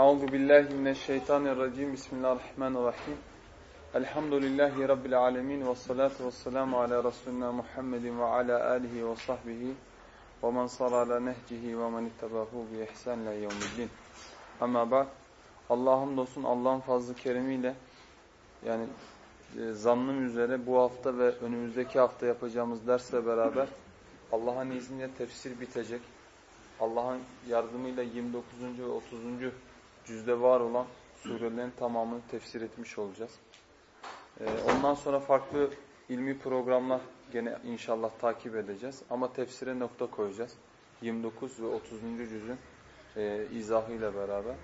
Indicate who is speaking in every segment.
Speaker 1: Euzu billahi mineşşeytanirracim. Bismillahirrahmanirrahim. Elhamdülillahi rabbil alamin ve salatu vesselamu ala resulina Muhammedin ve ala alihi ve sahbihi ve men sara ala nehcihi ve men ittabahu bi ihsan ila yevmiddin. Ama bak Allah'ım dostun Allah'ın fazlı keremiyle yani e, zannım üzere bu hafta ve önümüzdeki hafta yapacağımız dersle beraber Allah'ın izniyle tefsir bitecek. Allah'ın yardımıyla 29. ve 30. cüzde var olan surelerin tamamını tefsir etmiş olacağız. Ee, ondan sonra farklı ilmi programlar gene inşallah takip edeceğiz. Ama tefsire nokta koyacağız. 29 ve 30. cüzün e, izahıyla beraber.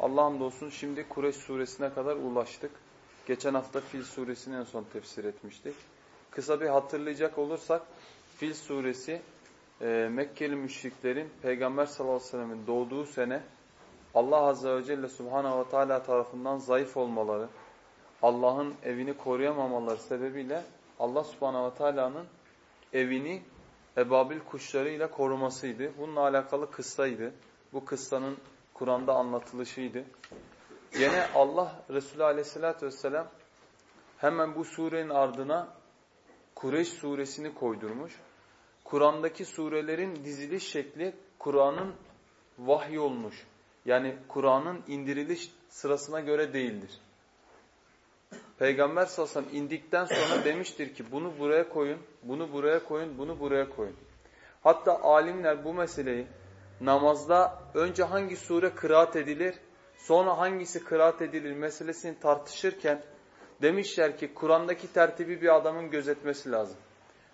Speaker 1: Allah'ım olsun şimdi Kureyş suresine kadar ulaştık. Geçen hafta Fil suresini en son tefsir etmiştik. Kısa bir hatırlayacak olursak Fil suresi e, Mekkeli müşriklerin Peygamber sallallahu aleyhi ve sellemin doğduğu sene Allah azze ve celle subhanahu ve teala tarafından zayıf olmaları, Allah'ın evini koruyamamaları sebebiyle Allah subhanahu ve teala'nın evini ebabil kuşlarıyla korumasıydı. Bununla alakalı kıssaydı. Bu kıssanın Kur'an'da anlatılışıydı. Yine Allah Resulü aleyhissalatü vesselam hemen bu surenin ardına Kureyş suresini koydurmuş. Kur'an'daki surelerin diziliş şekli Kur'an'ın vahiy olmuş. Yani Kur'an'ın indiriliş sırasına göre değildir. Peygamber sallallahu aleyhi ve sellem indikten sonra demiştir ki bunu buraya koyun, bunu buraya koyun, bunu buraya koyun. Hatta alimler bu meseleyi namazda önce hangi sure kıraat edilir, sonra hangisi kıraat edilir meselesini tartışırken demişler ki Kur'an'daki tertibi bir adamın gözetmesi lazım.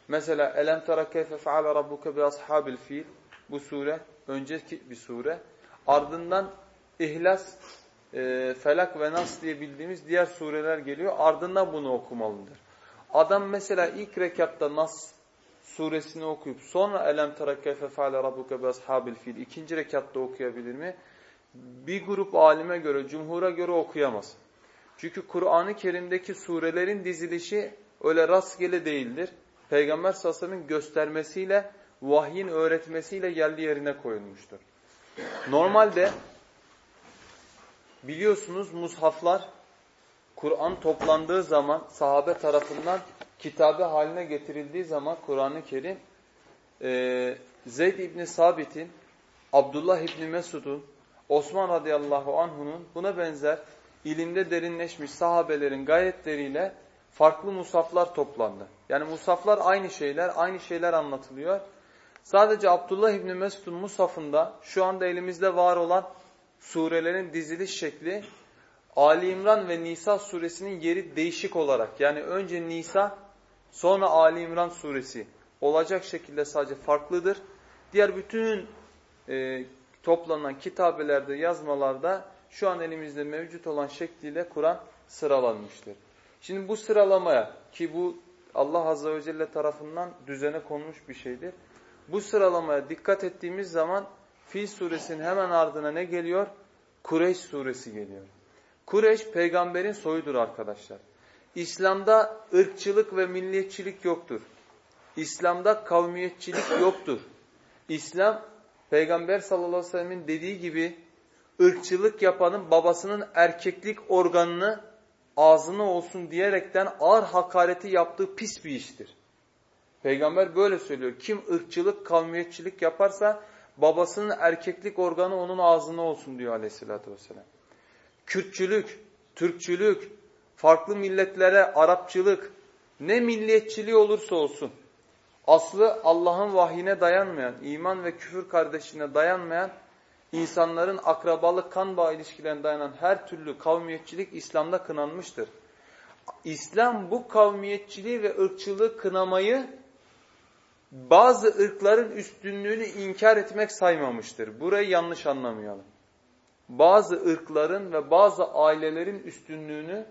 Speaker 1: Mesela elem tera keyfe feale rabbuke bi ashabil fil bu sure önceki bir sure. Ardından İhlas, e, Felak ve Nas diye bildiğimiz diğer sureler geliyor. Ardından bunu okumalıdır. Adam mesela ilk rekatta Nas suresini okuyup sonra elem tera keyfe feale rabbuke bi ashabil fil ikinci rekatta okuyabilir mi? Bir grup alime göre, cumhura göre okuyamaz. Çünkü Kur'an-ı Kerim'deki surelerin dizilişi öyle rastgele değildir. Peygamber sellem'in göstermesiyle, vahyin öğretmesiyle geldiği yerine koyulmuştur. Normalde biliyorsunuz mushaflar Kur'an toplandığı zaman sahabe tarafından kitabe haline getirildiği zaman Kur'an-ı Kerim e, Zeyd İbni Sabit'in, Abdullah İbni Mesud'un, Osman radıyallahu anh'unun buna benzer ilimde derinleşmiş sahabelerin gayetleriyle farklı musaflar toplandı. Yani musaflar aynı şeyler, aynı şeyler anlatılıyor. Sadece Abdullah İbni Mesud'un musafında şu anda elimizde var olan surelerin diziliş şekli Ali İmran ve Nisa suresinin yeri değişik olarak yani önce Nisa sonra Ali İmran suresi olacak şekilde sadece farklıdır. Diğer bütün e, toplanan kitabelerde, yazmalarda şu an elimizde mevcut olan şekliyle Kur'an sıralanmıştır. Şimdi bu sıralamaya ki bu Allah Azze ve Celle tarafından düzene konmuş bir şeydir. Bu sıralamaya dikkat ettiğimiz zaman Fil suresinin hemen ardına ne geliyor? Kureyş suresi geliyor. Kureyş peygamberin soyudur arkadaşlar. İslam'da ırkçılık ve milliyetçilik yoktur. İslam'da kavmiyetçilik yoktur. İslam peygamber sallallahu aleyhi ve sellemin dediği gibi ırkçılık yapanın babasının erkeklik organını ağzına olsun diyerekten ağır hakareti yaptığı pis bir iştir. Peygamber böyle söylüyor. Kim ırkçılık, kavmiyetçilik yaparsa babasının erkeklik organı onun ağzına olsun diyor aleyhissalatü vesselam. Kürtçülük, Türkçülük, farklı milletlere Arapçılık, ne milliyetçiliği olursa olsun, aslı Allah'ın vahyine dayanmayan, iman ve küfür kardeşine dayanmayan, insanların akrabalık, kan bağı ilişkilerine dayanan her türlü kavmiyetçilik İslam'da kınanmıştır. İslam bu kavmiyetçiliği ve ırkçılığı kınamayı bazı ırkların üstünlüğünü inkar etmek saymamıştır. Burayı yanlış anlamayalım. Bazı ırkların ve bazı ailelerin üstünlüğünü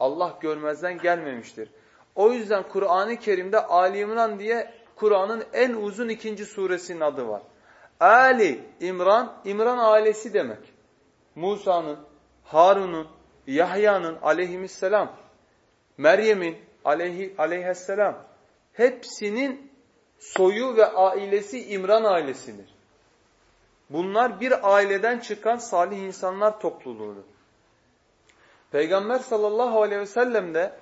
Speaker 1: Allah görmezden gelmemiştir. O yüzden Kur'an-ı Kerim'de Ali İmran diye Kur'an'ın en uzun ikinci suresinin adı var. Ali İmran, İmran ailesi demek. Musa'nın, Harun'un, Yahya'nın aleyhisselam, Meryem'in aleyhi, aleyhisselam hepsinin soyu ve ailesi İmran ailesidir. Bunlar bir aileden çıkan salih insanlar topluluğudur. Peygamber sallallahu aleyhi ve sellem de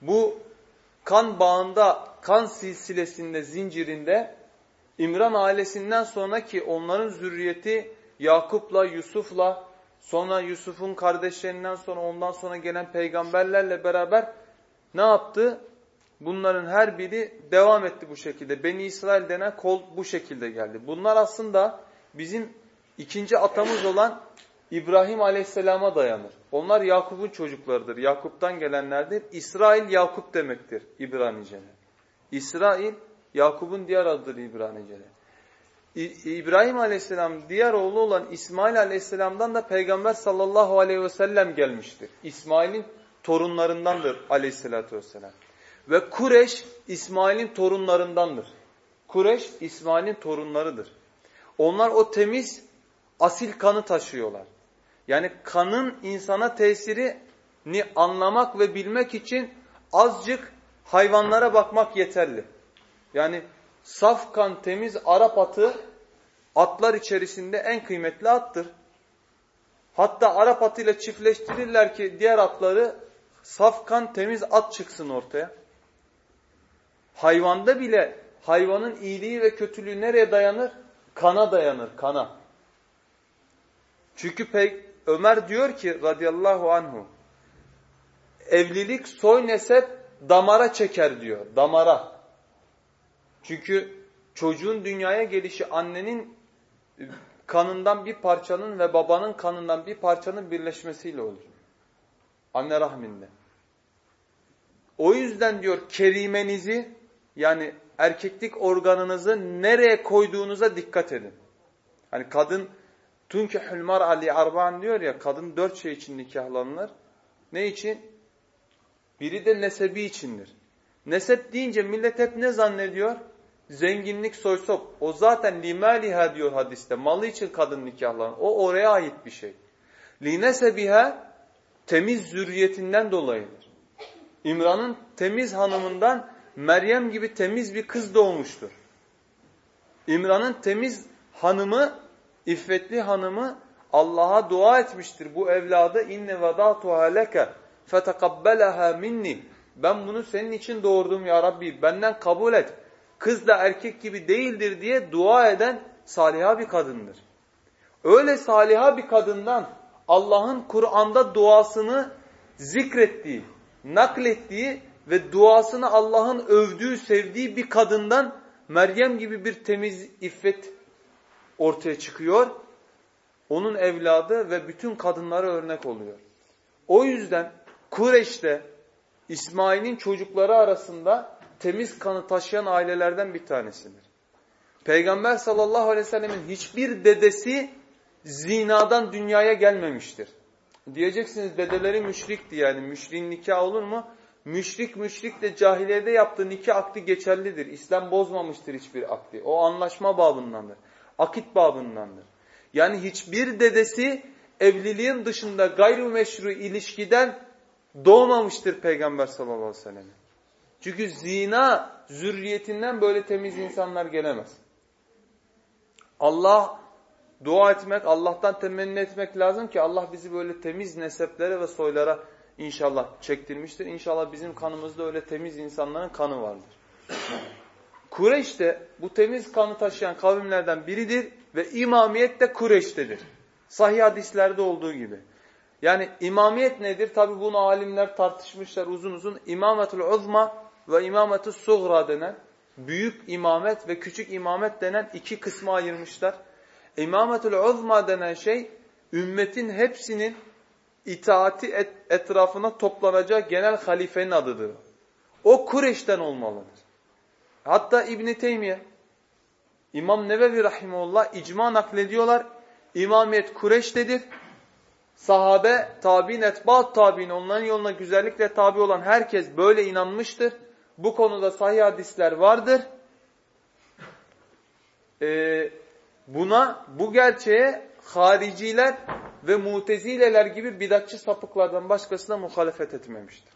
Speaker 1: bu kan bağında, kan silsilesinde, zincirinde İmran ailesinden sonra ki onların zürriyeti Yakup'la, Yusuf'la, sonra Yusuf'un kardeşlerinden sonra ondan sonra gelen peygamberlerle beraber ne yaptı? Bunların her biri devam etti bu şekilde. Beni İsrail denen kol bu şekilde geldi. Bunlar aslında bizim ikinci atamız olan İbrahim Aleyhisselam'a dayanır. Onlar Yakup'un çocuklarıdır. Yakup'tan gelenlerdir. İsrail Yakup demektir İbranice'de. İsrail Yakup'un diğer adıdır İbranice'de. İbrahim Aleyhisselam diğer oğlu olan İsmail Aleyhisselam'dan da Peygamber sallallahu aleyhi ve sellem gelmiştir. İsmail'in torunlarındandır aleyhissalatü vesselam. Ve Kureş İsmail'in torunlarındandır. Kureş İsmail'in torunlarıdır. Onlar o temiz asil kanı taşıyorlar. Yani kanın insana tesirini anlamak ve bilmek için azıcık hayvanlara bakmak yeterli. Yani saf kan temiz Arap atı atlar içerisinde en kıymetli attır. Hatta Arap atıyla çiftleştirirler ki diğer atları saf kan temiz at çıksın ortaya. Hayvanda bile hayvanın iyiliği ve kötülüğü nereye dayanır? Kana dayanır, kana. Çünkü pek Ömer diyor ki radıyallahu anhu evlilik soy nesep damara çeker diyor. Damara. Çünkü çocuğun dünyaya gelişi annenin kanından bir parçanın ve babanın kanından bir parçanın birleşmesiyle olur. Anne rahminde. O yüzden diyor kerimenizi yani erkeklik organınızı nereye koyduğunuza dikkat edin. Hani kadın Tunkihül mar'a arban diyor ya kadın dört şey için nikahlanır. Ne için? Biri de nesebi içindir. Nesep deyince millet hep ne zannediyor? Zenginlik, soysop. O zaten limaliha diyor hadiste. Malı için kadın nikahlanır. O oraya ait bir şey. Linesebiha temiz zürriyetinden dolayıdır. İmran'ın temiz hanımından Meryem gibi temiz bir kız doğmuştur. İmran'ın temiz hanımı İffetli hanımı Allah'a dua etmiştir bu evladı inne vedatuha leke fetekabbelaha minni ben bunu senin için doğurdum ya Rabbi benden kabul et kız da erkek gibi değildir diye dua eden saliha bir kadındır. Öyle saliha bir kadından Allah'ın Kur'an'da duasını zikrettiği, naklettiği ve duasını Allah'ın övdüğü, sevdiği bir kadından Meryem gibi bir temiz iffet ortaya çıkıyor. Onun evladı ve bütün kadınlara örnek oluyor. O yüzden Kureş'te İsmail'in çocukları arasında temiz kanı taşıyan ailelerden bir tanesidir. Peygamber sallallahu aleyhi ve sellemin hiçbir dedesi zinadan dünyaya gelmemiştir. Diyeceksiniz dedeleri müşrikti yani müşriğin nikah olur mu? Müşrik müşrik de cahiliyede yaptığı nikah akdi geçerlidir. İslam bozmamıştır hiçbir akdi. O anlaşma babındandır akit babındandır. Yani hiçbir dedesi evliliğin dışında gayrimeşru ilişkiden doğmamıştır Peygamber sallallahu aleyhi ve sellem. Çünkü zina zürriyetinden böyle temiz insanlar gelemez. Allah dua etmek, Allah'tan temenni etmek lazım ki Allah bizi böyle temiz neseplere ve soylara inşallah çektirmiştir. İnşallah bizim kanımızda öyle temiz insanların kanı vardır. Kureyş de bu temiz kanı taşıyan kavimlerden biridir ve imamiyet de Kureyş'tedir. Sahih hadislerde olduğu gibi. Yani imamiyet nedir? Tabi bunu alimler tartışmışlar uzun uzun. İmametul uzma ve imametul sugra denen büyük imamet ve küçük imamet denen iki kısma ayırmışlar. İmametul uzma denen şey ümmetin hepsinin itaati et, etrafına toplanacağı genel halifenin adıdır. O Kureyş'ten olmalıdır. Hatta İbn Teymiye, İmam Nevevi rahimehullah icma naklediyorlar. İmamiyet Kureş'tedir. Sahabe, tabi'in, etbaat tabi'in, onların yoluna güzellikle tabi olan herkes böyle inanmıştır. Bu konuda sahih hadisler vardır. Ee, buna, bu gerçeğe hariciler ve mutezileler gibi bidatçı sapıklardan başkasına muhalefet etmemiştir.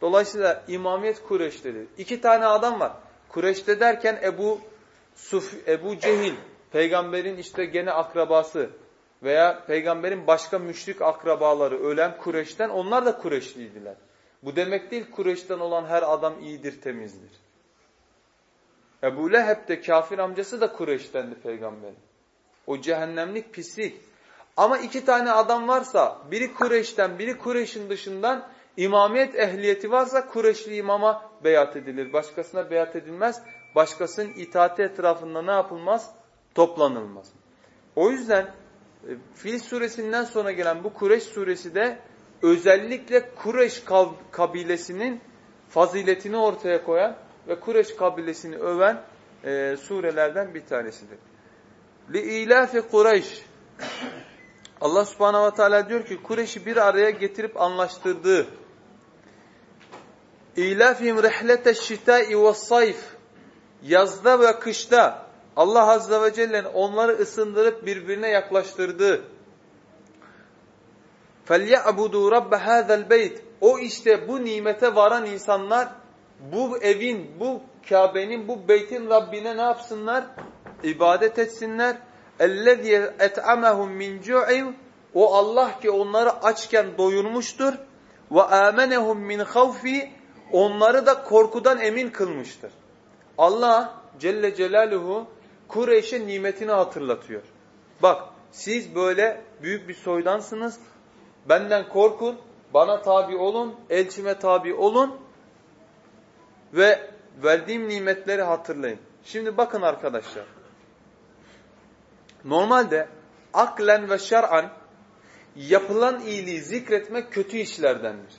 Speaker 1: Dolayısıyla imamiyet Kureş'tedir. İki tane adam var. Kureş'te derken Ebu Suf, Ebu Cehil peygamberin işte gene akrabası veya peygamberin başka müşrik akrabaları ölen Kureş'ten onlar da Kureşliydiler. Bu demek değil Kureş'ten olan her adam iyidir, temizdir. Ebu Leheb de kafir amcası da Kureş'tendi peygamberin. O cehennemlik pislik. Ama iki tane adam varsa biri Kureş'ten biri Kureş'in dışından imamiyet ehliyeti varsa Kureşli imama beyat edilir. Başkasına beyat edilmez. Başkasının itaati etrafında ne yapılmaz? Toplanılmaz. O yüzden e, Fil suresinden sonra gelen bu Kureş suresi de özellikle Kureş kabilesinin faziletini ortaya koyan ve Kureş kabilesini öven e, surelerden bir tanesidir. Li ilafi Kureyş Allah subhanahu ve teala diyor ki Kureyş'i bir araya getirip anlaştırdığı İlafim rihlete şitai ve sayf yazda ve kışta Allah azze ve celle'nin onları ısındırıp birbirine yaklaştırdığı فَلْيَعْبُدُوا رَبَّ هَذَا الْبَيْتِ O işte bu nimete varan insanlar bu evin, bu Kabe'nin, bu beytin Rabbine ne yapsınlar? İbadet etsinler. اَلَّذِيَ اَتْعَمَهُمْ مِنْ جُعِوْ O Allah ki onları açken doyurmuştur. وَآمَنَهُمْ مِنْ خَوْفِ Onları da korkudan emin kılmıştır. Allah Celle Celaluhu Kureyş'e nimetini hatırlatıyor. Bak siz böyle büyük bir soydansınız. Benden korkun, bana tabi olun, elçime tabi olun ve verdiğim nimetleri hatırlayın. Şimdi bakın arkadaşlar. Normalde aklen ve şer'an yapılan iyiliği zikretmek kötü işlerdendir.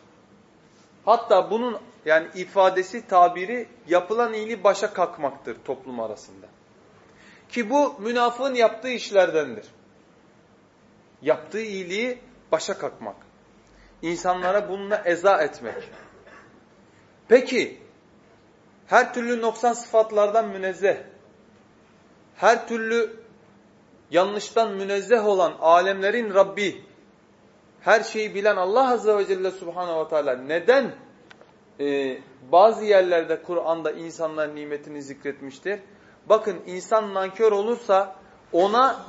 Speaker 1: Hatta bunun yani ifadesi, tabiri yapılan iyiliği başa kalkmaktır toplum arasında. Ki bu münafığın yaptığı işlerdendir. Yaptığı iyiliği başa kalkmak. İnsanlara bununla eza etmek. Peki her türlü noksan sıfatlardan münezzeh, her türlü yanlıştan münezzeh olan alemlerin Rabbi, her şeyi bilen Allah Azze ve Celle Subhanahu ve Teala neden e, bazı yerlerde Kur'an'da insanların nimetini zikretmiştir? Bakın insan nankör olursa ona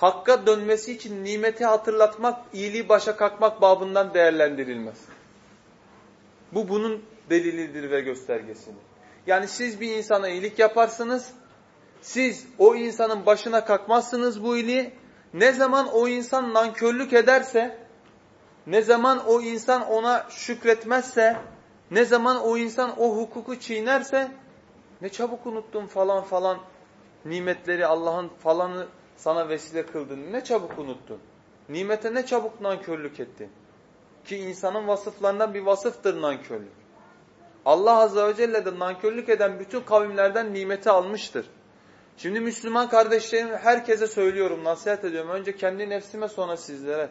Speaker 1: hakka dönmesi için nimeti hatırlatmak, iyiliği başa kalkmak babından değerlendirilmez. Bu bunun delilidir ve göstergesidir. Yani siz bir insana iyilik yaparsınız, siz o insanın başına kalkmazsınız bu iyiliği. Ne zaman o insan nankörlük ederse, ne zaman o insan ona şükretmezse, ne zaman o insan o hukuku çiğnerse, ne çabuk unuttun falan falan nimetleri Allah'ın falanı sana vesile kıldın. Ne çabuk unuttun. Nimete ne çabuk nankörlük ettin. Ki insanın vasıflarından bir vasıftır nankörlük. Allah Azze ve Celle de nankörlük eden bütün kavimlerden nimeti almıştır. Şimdi Müslüman kardeşlerim herkese söylüyorum, nasihat ediyorum. Önce kendi nefsime sonra sizlere.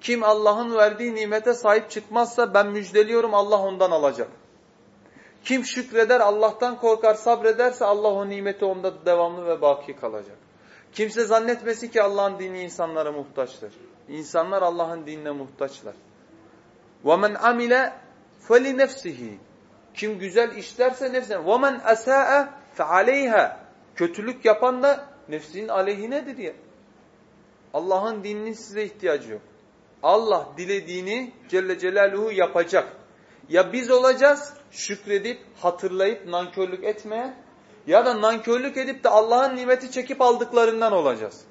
Speaker 1: Kim Allah'ın verdiği nimete sahip çıkmazsa ben müjdeliyorum Allah ondan alacak. Kim şükreder, Allah'tan korkar, sabrederse Allah o nimeti onda devamlı ve baki kalacak. Kimse zannetmesin ki Allah'ın dini insanlara muhtaçtır. İnsanlar Allah'ın dinine muhtaçlar. وَمَنْ عَمِلَ فَلِنَفْسِهِ Kim güzel işlerse nefsine. وَمَنْ أَسَاءَ فَعَلَيْهَا Kötülük yapan da nefsinin aleyhinedir ya. Allah'ın dininin size ihtiyacı yok. Allah dilediğini Celle Celaluhu yapacak. Ya biz olacağız şükredip, hatırlayıp, nankörlük etmeyen ya da nankörlük edip de Allah'ın nimeti çekip aldıklarından olacağız.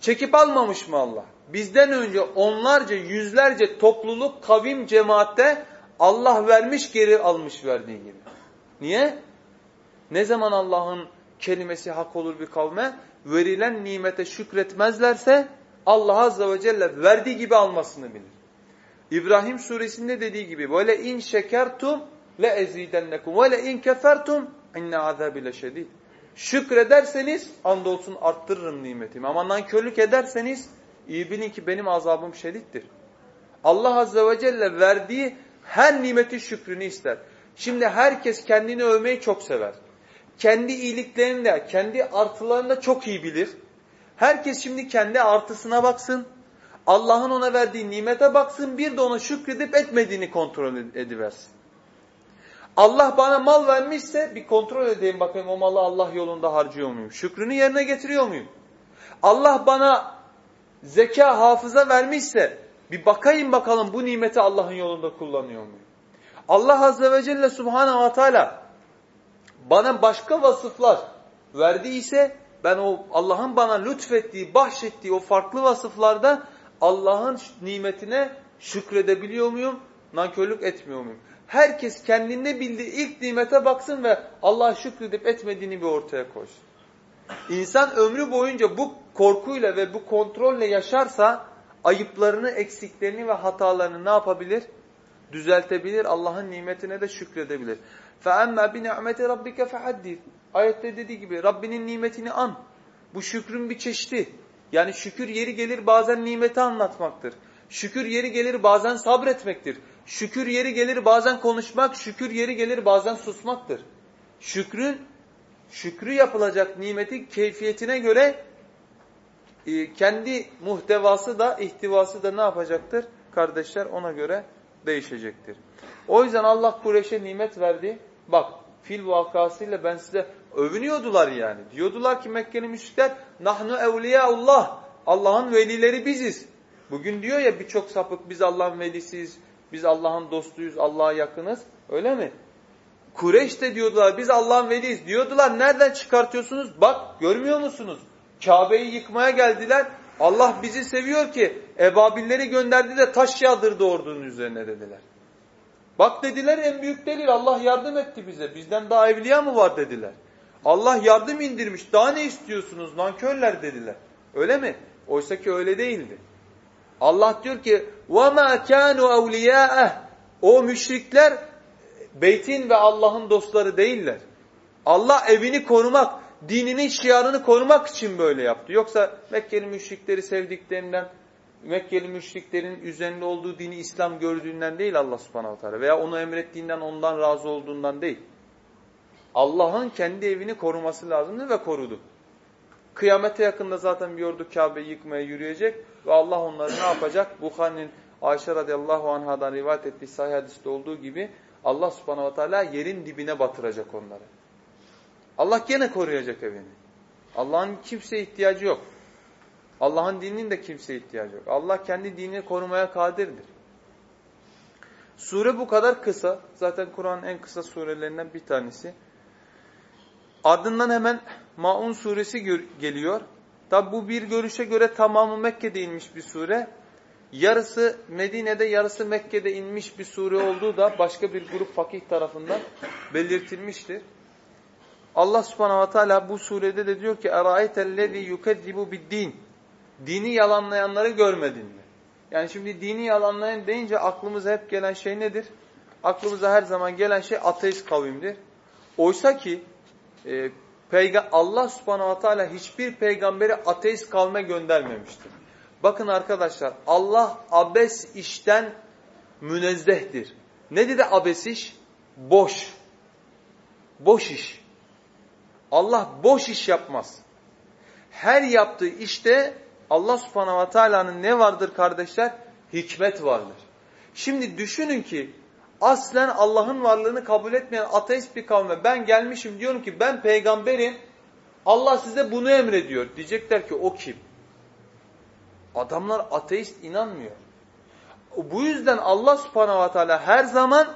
Speaker 1: Çekip almamış mı Allah? Bizden önce onlarca, yüzlerce topluluk, kavim, cemaatte Allah vermiş geri almış verdiği gibi. Niye? Ne zaman Allah'ın kelimesi hak olur bir kavme? Verilen nimete şükretmezlerse Allah Azze ve Celle verdiği gibi almasını bilir. İbrahim suresinde dediği gibi böyle in şekertum le ezidennekum ve le in kefertum inne azabile şedid. Şükrederseniz andolsun arttırırım nimetimi. Ama nankörlük ederseniz iyi bilin ki benim azabım şedittir. Allah Azze ve Celle verdiği her nimeti şükrünü ister. Şimdi herkes kendini övmeyi çok sever. Kendi iyiliklerini de, kendi artılarını da çok iyi bilir. Herkes şimdi kendi artısına baksın. Allah'ın ona verdiği nimete baksın. Bir de ona şükredip etmediğini kontrol ediversin. Allah bana mal vermişse bir kontrol edeyim bakayım o malı Allah yolunda harcıyor muyum? Şükrünü yerine getiriyor muyum? Allah bana zeka hafıza vermişse bir bakayım bakalım bu nimeti Allah'ın yolunda kullanıyor muyum? Allah Azze ve Celle Subhanahu ve Teala bana başka vasıflar verdiyse ben o Allah'ın bana lütfettiği, bahşettiği o farklı vasıflarda Allah'ın nimetine şükredebiliyor muyum? Nankörlük etmiyor muyum? Herkes kendinde bildiği ilk nimete baksın ve Allah'a şükredip etmediğini bir ortaya koysun. İnsan ömrü boyunca bu korkuyla ve bu kontrolle yaşarsa ayıplarını, eksiklerini ve hatalarını ne yapabilir? Düzeltebilir. Allah'ın nimetine de şükredebilir. فَاَمَّا بِنِعْمَةِ رَبِّكَ فَحَدِّث Ayette dediği gibi Rabbinin nimetini an. Bu şükrün bir çeşidi. Yani şükür yeri gelir bazen nimeti anlatmaktır. Şükür yeri gelir bazen sabretmektir. Şükür yeri gelir bazen konuşmak, şükür yeri gelir bazen susmaktır. Şükrün, şükrü yapılacak nimetin keyfiyetine göre e, kendi muhtevası da, ihtivası da ne yapacaktır? Kardeşler ona göre değişecektir. O yüzden Allah Kureyş'e nimet verdi. Bak fil vakasıyla ben size övünüyordular yani. Diyordular ki Mekkeli müşrikler nahnu evliyaullah. Allah'ın velileri biziz. Bugün diyor ya birçok sapık biz Allah'ın velisiyiz, biz Allah'ın dostuyuz, Allah'a yakınız. Öyle mi? Kureyş de diyordular biz Allah'ın veliyiz. Diyordular nereden çıkartıyorsunuz? Bak görmüyor musunuz? Kabe'yi yıkmaya geldiler. Allah bizi seviyor ki ebabilleri gönderdi de taş yağdırdı ordunun üzerine dediler. Bak dediler en büyük delil Allah yardım etti bize. Bizden daha evliya mı var dediler. Allah yardım indirmiş. Daha ne istiyorsunuz nankörler dediler. Öyle mi? Oysa ki öyle değildi. Allah diyor ki وَمَا كَانُوا اَوْلِيَاءَهِ O müşrikler beytin ve Allah'ın dostları değiller. Allah evini korumak, dininin şiarını korumak için böyle yaptı. Yoksa Mekkeli müşrikleri sevdiklerinden, Mekkeli müşriklerin üzerinde olduğu dini İslam gördüğünden değil Allah subhanahu teala veya onu emrettiğinden ondan razı olduğundan değil. Allah'ın kendi evini koruması lazımdı ve korudu. Kıyamete yakında zaten bir ordu Kabe'yi yıkmaya yürüyecek ve Allah onları ne yapacak? Bukhari'nin Ayşe radıyallahu anhadan rivayet ettiği sahih hadiste olduğu gibi Allah subhanahu teala yerin dibine batıracak onları. Allah gene koruyacak evini. Allah'ın kimseye ihtiyacı yok. Allah'ın dininin de kimseye ihtiyacı yok. Allah kendi dinini korumaya kadirdir. Sure bu kadar kısa. Zaten Kur'an'ın en kısa surelerinden bir tanesi. Ardından hemen Maun suresi geliyor. Tabi bu bir görüşe göre tamamı Mekke'de inmiş bir sure. Yarısı Medine'de, yarısı Mekke'de inmiş bir sure olduğu da başka bir grup fakih tarafından belirtilmiştir. Allah subhanahu ve teala bu surede de diyor ki اَرَأَيْتَ الَّذ۪ي يُكَذِّبُ بِالدِّينِ Dini yalanlayanları görmedin mi? Yani şimdi dini yalanlayan deyince aklımıza hep gelen şey nedir? Aklımıza her zaman gelen şey ateist kavimdir. Oysa ki e, Allah subhanahu ve teala hiçbir peygamberi ateist kavme göndermemiştir. Bakın arkadaşlar Allah abes işten münezzehtir. Ne dedi abes iş? Boş. Boş iş. Allah boş iş yapmaz. Her yaptığı işte Allah subhanahu ve teala'nın ne vardır kardeşler? Hikmet vardır. Şimdi düşünün ki aslen Allah'ın varlığını kabul etmeyen ateist bir kavme ben gelmişim diyorum ki ben peygamberim Allah size bunu emrediyor. Diyecekler ki o kim? Adamlar ateist inanmıyor. Bu yüzden Allah subhanahu ve teala her zaman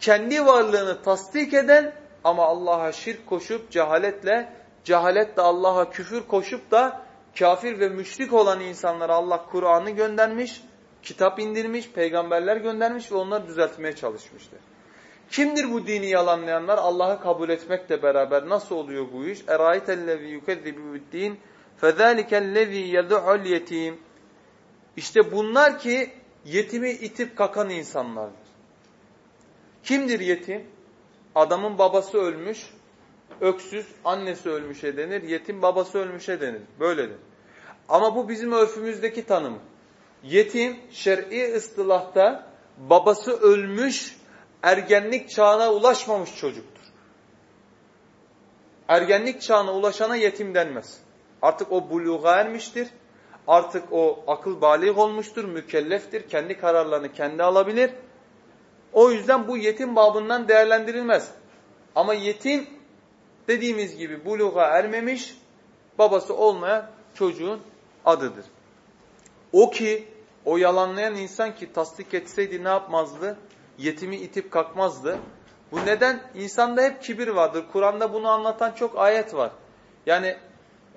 Speaker 1: kendi varlığını tasdik eden ama Allah'a şirk koşup cehaletle, cehaletle Allah'a küfür koşup da kafir ve müşrik olan insanlara Allah Kur'an'ı göndermiş, kitap indirmiş, peygamberler göndermiş ve onları düzeltmeye çalışmıştır. Kimdir bu dini yalanlayanlar? Allah'ı kabul etmekle beraber nasıl oluyor bu iş? اَرَائِتَ الَّذ۪ي يُكَذِّبُ بِالدِّينِ فَذَٰلِكَ الَّذ۪ي يَدُعُ الْيَت۪يمِ İşte bunlar ki yetimi itip kakan insanlardır. Kimdir yetim? Adamın babası ölmüş, öksüz, annesi ölmüşe denir, yetim babası ölmüşe denir. Böyledir. Ama bu bizim örfümüzdeki tanım. Yetim şer'i ıstılahta babası ölmüş, ergenlik çağına ulaşmamış çocuktur. Ergenlik çağına ulaşana yetim denmez. Artık o buluğa ermiştir. Artık o akıl balik olmuştur, mükelleftir. Kendi kararlarını kendi alabilir. O yüzden bu yetim babından değerlendirilmez. Ama yetim dediğimiz gibi buluğa ermemiş, babası olmayan çocuğun adıdır. O ki, o yalanlayan insan ki tasdik etseydi ne yapmazdı? Yetimi itip kalkmazdı. Bu neden? İnsanda hep kibir vardır. Kur'an'da bunu anlatan çok ayet var. Yani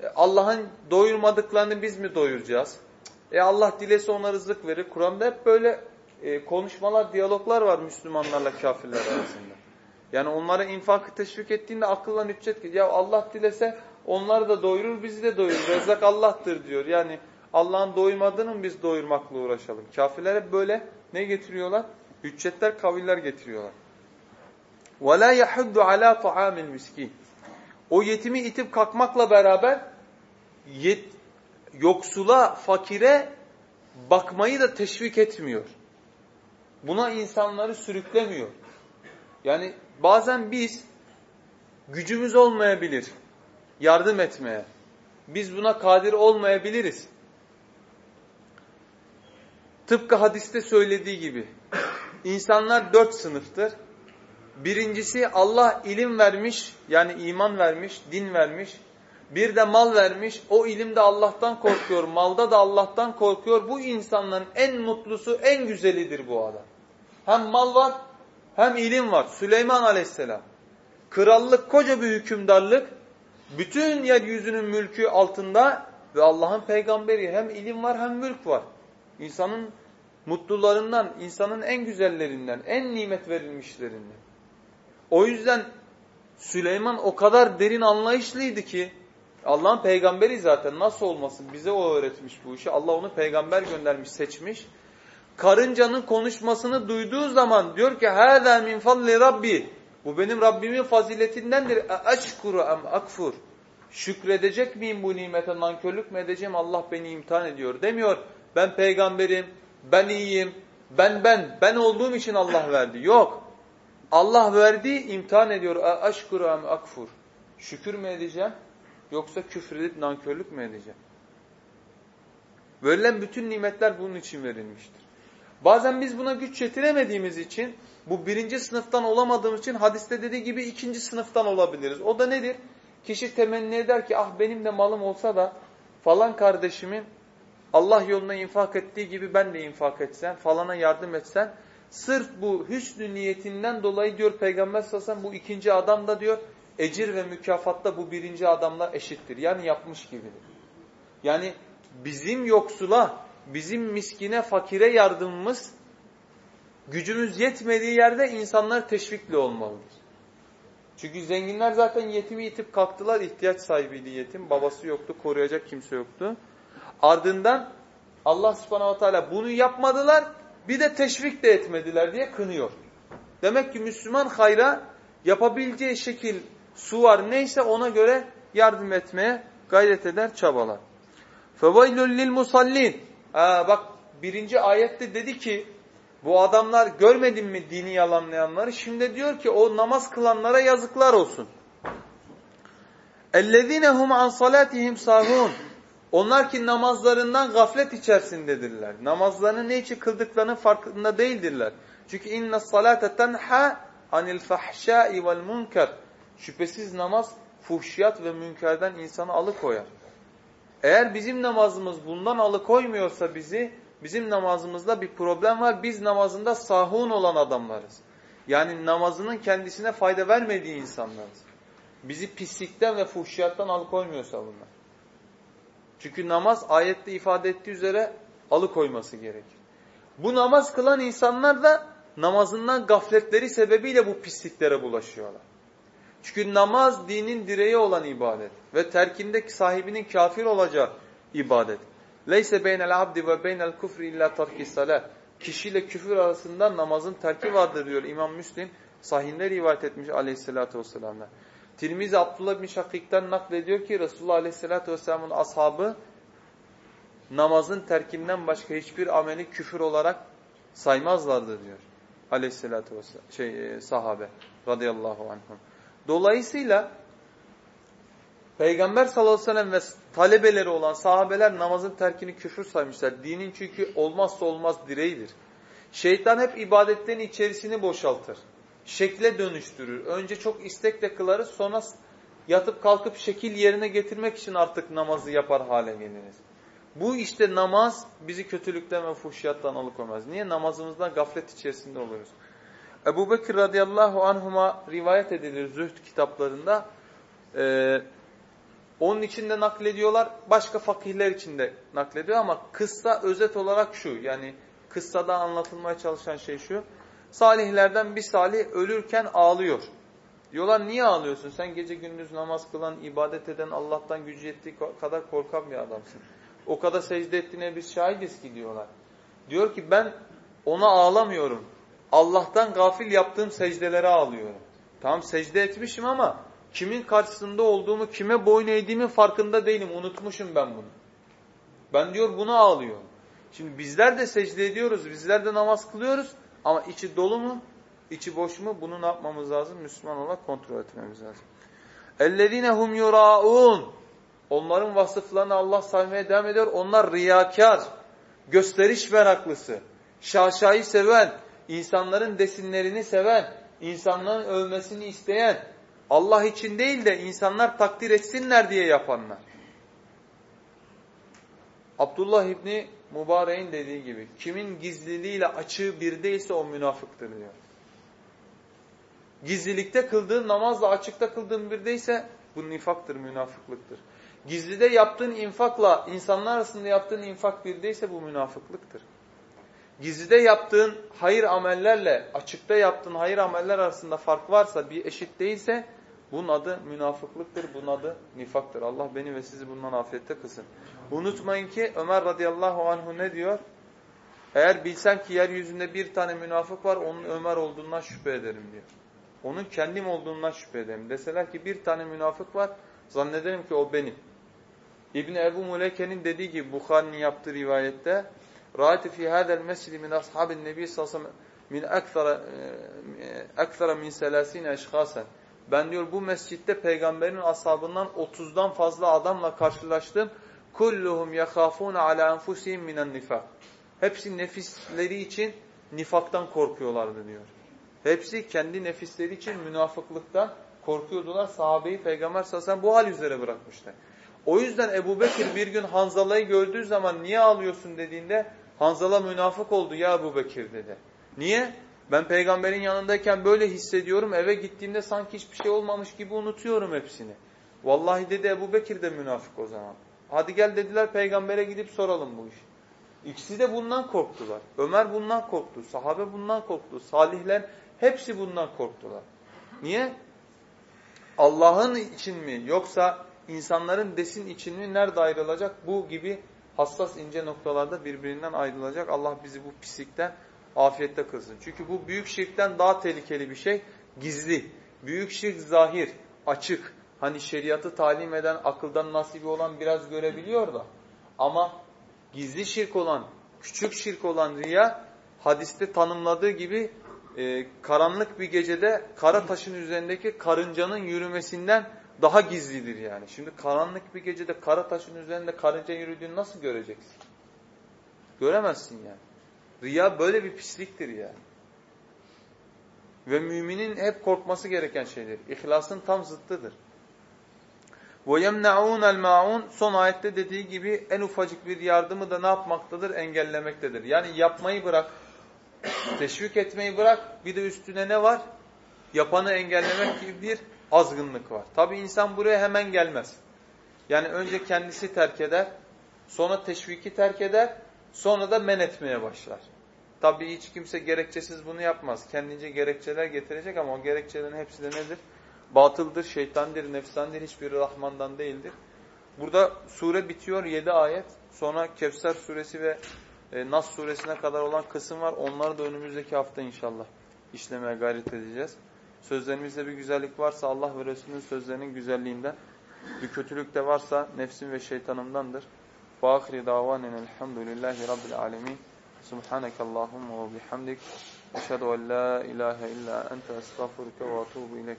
Speaker 1: e, Allah'ın doyurmadıklarını biz mi doyuracağız? E Allah dilese ona rızık verir. Kur'an'da hep böyle e, konuşmalar, diyaloglar var Müslümanlarla kafirler arasında. Yani onlara infakı teşvik ettiğinde akıllan hüccet ya Allah dilese onları da doyurur, bizi de doyurur. Rezzak Allah'tır diyor. Yani Allah'ın doymadığını mı biz doyurmakla uğraşalım? Kafirler hep böyle ne getiriyorlar? Hüccetler, kaviller getiriyorlar. وَلَا يَحُدُّ عَلَى طَعَامِ الْمِسْكِينَ O yetimi itip kalkmakla beraber yet, yoksula, fakire bakmayı da teşvik etmiyor. Buna insanları sürüklemiyor. Yani bazen biz gücümüz olmayabilir yardım etmeye. Biz buna kadir olmayabiliriz. Tıpkı hadiste söylediği gibi insanlar dört sınıftır. Birincisi Allah ilim vermiş yani iman vermiş, din vermiş. Bir de mal vermiş. O ilimde Allah'tan korkuyor, malda da Allah'tan korkuyor. Bu insanların en mutlusu, en güzelidir bu adam. Hem mal var hem ilim var. Süleyman aleyhisselam. Krallık koca bir hükümdarlık. Bütün yeryüzünün mülkü altında ve Allah'ın peygamberi hem ilim var hem mülk var. İnsanın mutlularından, insanın en güzellerinden, en nimet verilmişlerinden. O yüzden Süleyman o kadar derin anlayışlıydı ki Allah'ın peygamberi zaten nasıl olmasın bize o öğretmiş bu işi. Allah onu peygamber göndermiş, seçmiş karıncanın konuşmasını duyduğu zaman diyor ki hâzâ min fadli rabbi. Bu benim Rabbimin faziletindendir. E, eşkuru em akfur. Şükredecek miyim bu nimete nankörlük mü edeceğim? Allah beni imtihan ediyor demiyor. Ben peygamberim, ben iyiyim, ben ben, ben olduğum için Allah verdi. Yok. Allah verdi, imtihan ediyor. E, eşkuru em akfur. Şükür mü edeceğim? Yoksa küfredip nankörlük mü edeceğim? Verilen bütün nimetler bunun için verilmiştir. Bazen biz buna güç yetiremediğimiz için, bu birinci sınıftan olamadığımız için hadiste dediği gibi ikinci sınıftan olabiliriz. O da nedir? Kişi temenni eder ki ah benim de malım olsa da falan kardeşimin Allah yoluna infak ettiği gibi ben de infak etsen, falana yardım etsen, sırf bu hüsnü niyetinden dolayı diyor Peygamber sallallahu bu ikinci adam da diyor, ecir ve mükafatta bu birinci adamla eşittir. Yani yapmış gibidir. Yani bizim yoksula, bizim miskine, fakire yardımımız gücümüz yetmediği yerde insanlar teşvikli olmalıdır. Çünkü zenginler zaten yetimi itip kalktılar, ihtiyaç sahibiydi yetim. Babası yoktu, koruyacak kimse yoktu. Ardından Allah subhanahu teala bunu yapmadılar, bir de teşvik de etmediler diye kınıyor. Demek ki Müslüman hayra yapabileceği şekil su var neyse ona göre yardım etmeye gayret eder, çabalar. فَوَيْلُ لِلْمُسَلِّينَ Bak birinci ayette dedi ki bu adamlar görmedin mi dini yalanlayanları? Şimdi diyor ki o namaz kılanlara yazıklar olsun. اَلَّذ۪ينَ هُمْ عَنْ صَلَاتِهِمْ sahun. Onlar ki namazlarından gaflet içerisindedirler. Namazlarını ne için kıldıklarının farkında değildirler. Çünkü inna salate tenha anil fahşai vel munkar. Şüphesiz namaz fuhşiyat ve münkerden insanı alıkoyar. Eğer bizim namazımız bundan alıkoymuyorsa bizi, bizim namazımızda bir problem var. Biz namazında sahun olan adamlarız. Yani namazının kendisine fayda vermediği insanlarız. Bizi pislikten ve fuhşiyattan alıkoymuyorsa bunlar. Çünkü namaz ayette ifade ettiği üzere alıkoyması gerekir. Bu namaz kılan insanlar da namazından gafletleri sebebiyle bu pisliklere bulaşıyorlar. Çünkü namaz dinin direği olan ibadet ve terkinde sahibinin kafir olacağı ibadet. Leyse beynel abdi ve beynel kufri illa tarki salah. Kişiyle küfür arasında namazın terki vardır diyor İmam Müslim. Sahinde rivayet etmiş aleyhissalatü vesselam'dan. Tirmizi Abdullah bin Şakik'ten naklediyor ki Resulullah Aleyhisselatü Vesselam'ın ashabı namazın terkinden başka hiçbir ameli küfür olarak saymazlardı diyor. Aleyhisselatü Vesselam, şey, e, sahabe radıyallahu anhum. Dolayısıyla Peygamber sallallahu aleyhi ve sellem ve talebeleri olan sahabeler namazın terkini küfür saymışlar. Dinin çünkü olmazsa olmaz direğidir. Şeytan hep ibadetlerin içerisini boşaltır. Şekle dönüştürür. Önce çok istekle kılarız sonra yatıp kalkıp şekil yerine getirmek için artık namazı yapar hale geliriz. Bu işte namaz bizi kötülükten ve fuhşiyattan alıkoymaz. Niye? Namazımızdan gaflet içerisinde oluyoruz. Ebu Bekir radıyallahu anhuma rivayet edilir zühd kitaplarında. Ee, onun içinde naklediyorlar, başka fakihler içinde naklediyor ama kıssa özet olarak şu. Yani kıssada anlatılmaya çalışan şey şu. Salihlerden bir salih ölürken ağlıyor. Diyorlar niye ağlıyorsun? Sen gece gündüz namaz kılan, ibadet eden, Allah'tan gücü yettiği kadar korkan bir adamsın. O kadar secde ettiğine biz şahidiz ki diyorlar. Diyor ki ben ona ağlamıyorum. Allah'tan gafil yaptığım secdelere ağlıyorum. Tamam secde etmişim ama kimin karşısında olduğumu, kime boyun eğdiğimin farkında değilim. Unutmuşum ben bunu. Ben diyor buna ağlıyorum. Şimdi bizler de secde ediyoruz, bizler de namaz kılıyoruz ama içi dolu mu, içi boş mu bunu ne yapmamız lazım? Müslüman olarak kontrol etmemiz lazım. اَلَّذ۪ينَ هُمْ يُرَاءُونَ Onların vasıflarını Allah saymaya devam ediyor. Onlar riyakar, gösteriş meraklısı, şaşayı seven, insanların desinlerini seven, insanların övmesini isteyen, Allah için değil de insanlar takdir etsinler diye yapanlar. Abdullah İbni Mübarek'in dediği gibi kimin gizliliğiyle açığı birdeyse o münafıktır diyor. Gizlilikte kıldığın namazla açıkta kıldığın birdeyse bu nifaktır, münafıklıktır. Gizlide yaptığın infakla insanlar arasında yaptığın infak birdeyse bu münafıklıktır. Gizlide yaptığın hayır amellerle açıkta yaptığın hayır ameller arasında fark varsa bir eşit değilse bunun adı münafıklıktır, bunun adı nifaktır. Allah beni ve sizi bundan afiyette kılsın. Unutmayın ki Ömer radıyallahu anhu ne diyor? Eğer bilsem ki yeryüzünde bir tane münafık var onun Ömer olduğundan şüphe ederim diyor. Onun kendim olduğundan şüphe ederim. Deseler ki bir tane münafık var zannederim ki o benim. İbni Ebu Muleke'nin dediği gibi Bukhari'nin yaptığı rivayette Ra'aytu fi hada'l mescid min ashabin nebi sallallahu aleyhi ve sellem min akthara akthara min 30 eşhasen. Ben diyor bu mescitte peygamberin ashabından 30'dan fazla adamla karşılaştım. Kulluhum yakhafuna ala enfusihim minen nifak. Hepsi nefisleri için nifaktan korkuyorlardı diyor. Hepsi kendi nefisleri için münafıklıktan korkuyordular. Sahabeyi peygamber sallallahu bu hal üzere bırakmışlar. O yüzden Ebu Bekir bir gün Hanzala'yı gördüğü zaman niye ağlıyorsun dediğinde Hanzala münafık oldu ya Ebu Bekir dedi. Niye? Ben peygamberin yanındayken böyle hissediyorum. Eve gittiğimde sanki hiçbir şey olmamış gibi unutuyorum hepsini. Vallahi dedi Ebu Bekir de münafık o zaman. Hadi gel dediler peygambere gidip soralım bu işi. İkisi de bundan korktular. Ömer bundan korktu. Sahabe bundan korktu. Salihler hepsi bundan korktular. Niye? Allah'ın için mi yoksa insanların desin için mi nerede ayrılacak? Bu gibi hassas ince noktalarda birbirinden ayrılacak. Allah bizi bu pislikten afiyette kılsın. Çünkü bu büyük şirkten daha tehlikeli bir şey. Gizli. Büyük şirk zahir, açık. Hani şeriatı talim eden, akıldan nasibi olan biraz görebiliyor da. Ama gizli şirk olan, küçük şirk olan riya hadiste tanımladığı gibi e, karanlık bir gecede kara taşın üzerindeki karıncanın yürümesinden daha gizlidir yani. Şimdi karanlık bir gecede kara taşın üzerinde karınca yürüdüğünü nasıl göreceksin? Göremezsin yani. Riya böyle bir pisliktir yani. Ve müminin hep korkması gereken şeydir. İhlasın tam zıttıdır. وَيَمْنَعُونَ الْمَعُونَ Son ayette dediği gibi en ufacık bir yardımı da ne yapmaktadır? Engellemektedir. Yani yapmayı bırak, teşvik etmeyi bırak, bir de üstüne ne var? Yapanı engellemek gibi bir azgınlık var. Tabi insan buraya hemen gelmez. Yani önce kendisi terk eder, sonra teşviki terk eder, sonra da men etmeye başlar. Tabi hiç kimse gerekçesiz bunu yapmaz. Kendince gerekçeler getirecek ama o gerekçelerin hepsi de nedir? Batıldır, şeytandır, nefsandır, hiçbiri Rahman'dan değildir. Burada sure bitiyor, 7 ayet. Sonra Kevser suresi ve e, Nas suresine kadar olan kısım var. Onları da önümüzdeki hafta inşallah işlemeye gayret edeceğiz. Sözlerimizde bir güzellik varsa Allah ve Resulünün sözlerinin güzelliğinden, bir kötülük de varsa nefsim ve şeytanımdandır. وآخر دعوانا الحمد لله رب العالمين سبحانك اللهم وبحمدك أشهد أن لا إله إلا أنت أستغفرك وأتوب إليك